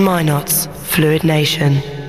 Minot's Fluid Nation.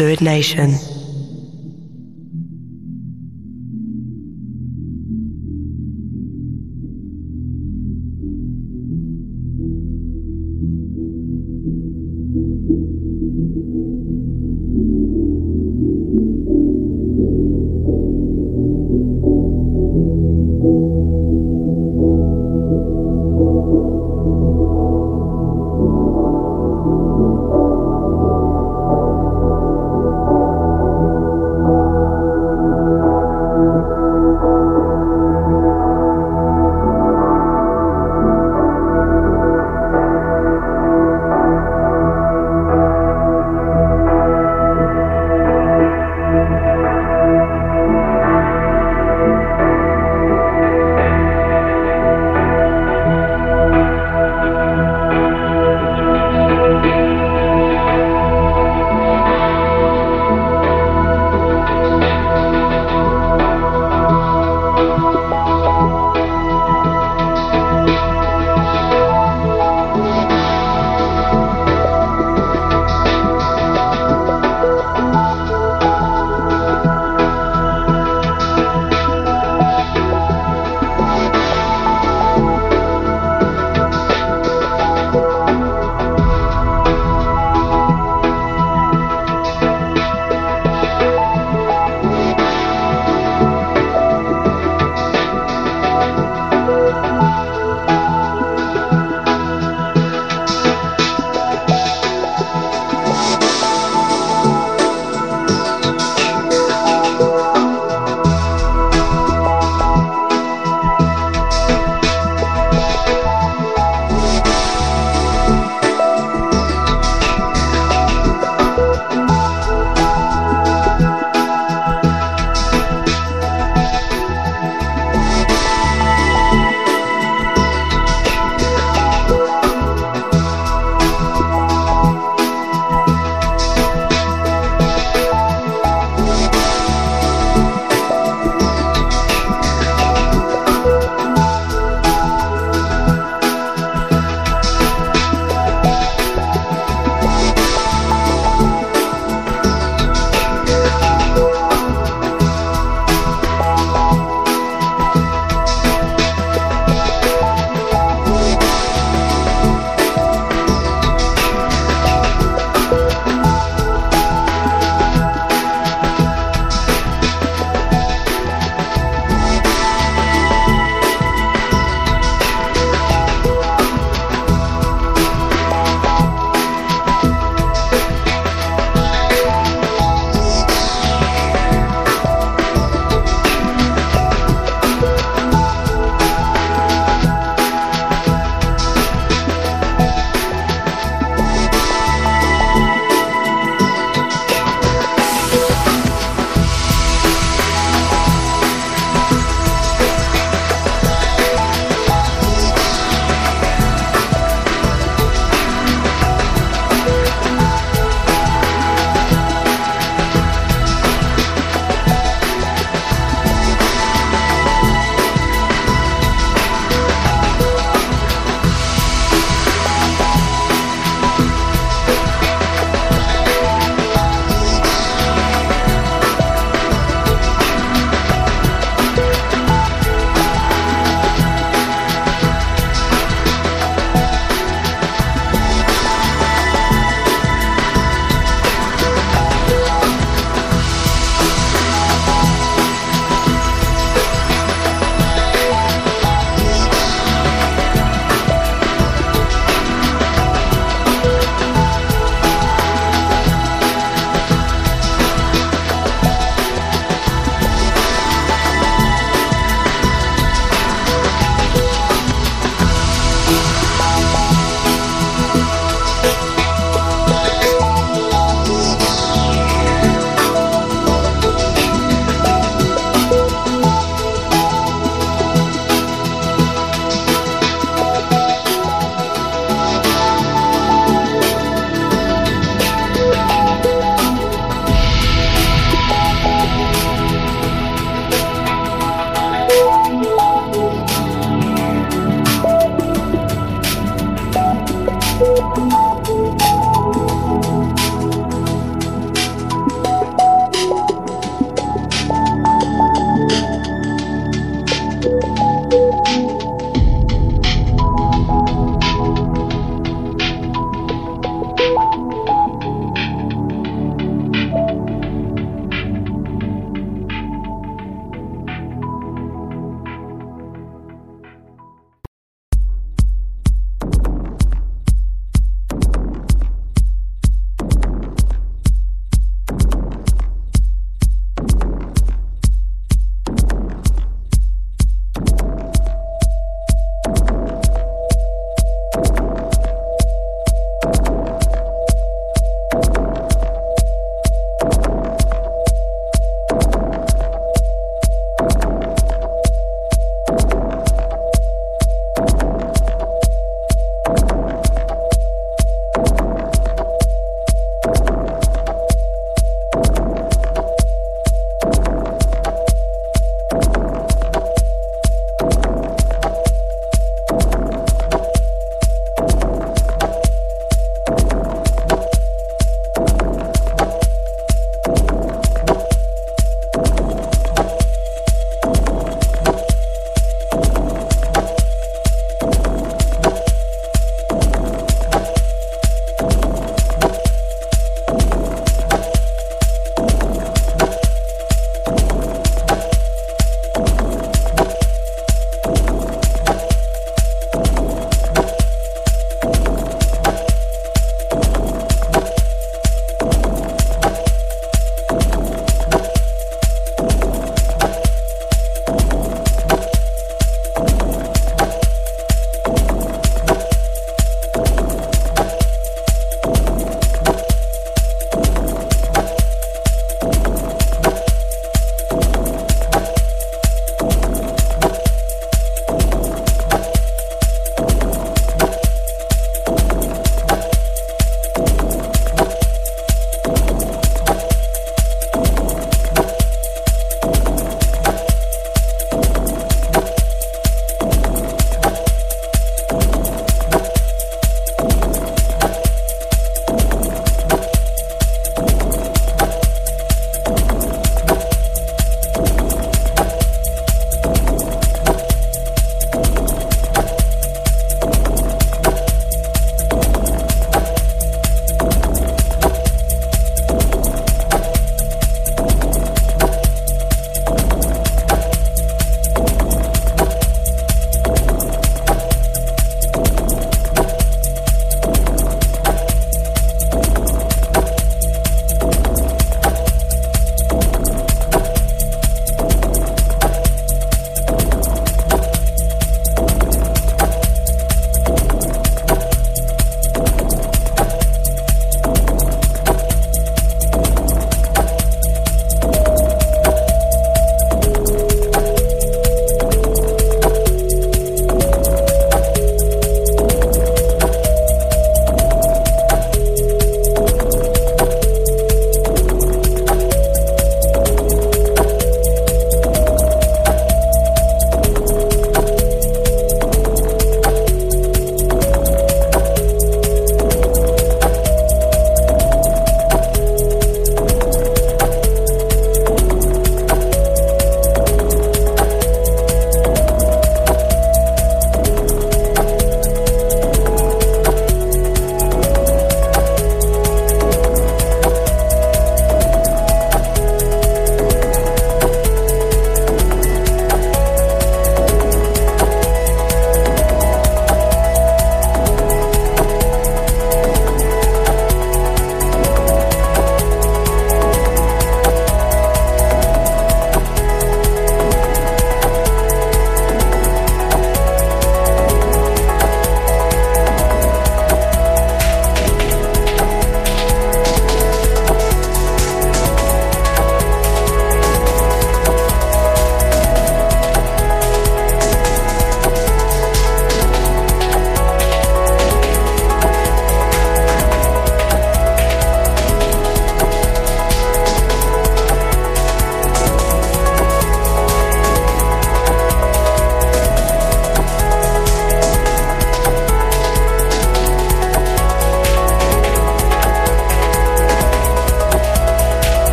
Fluid Nation.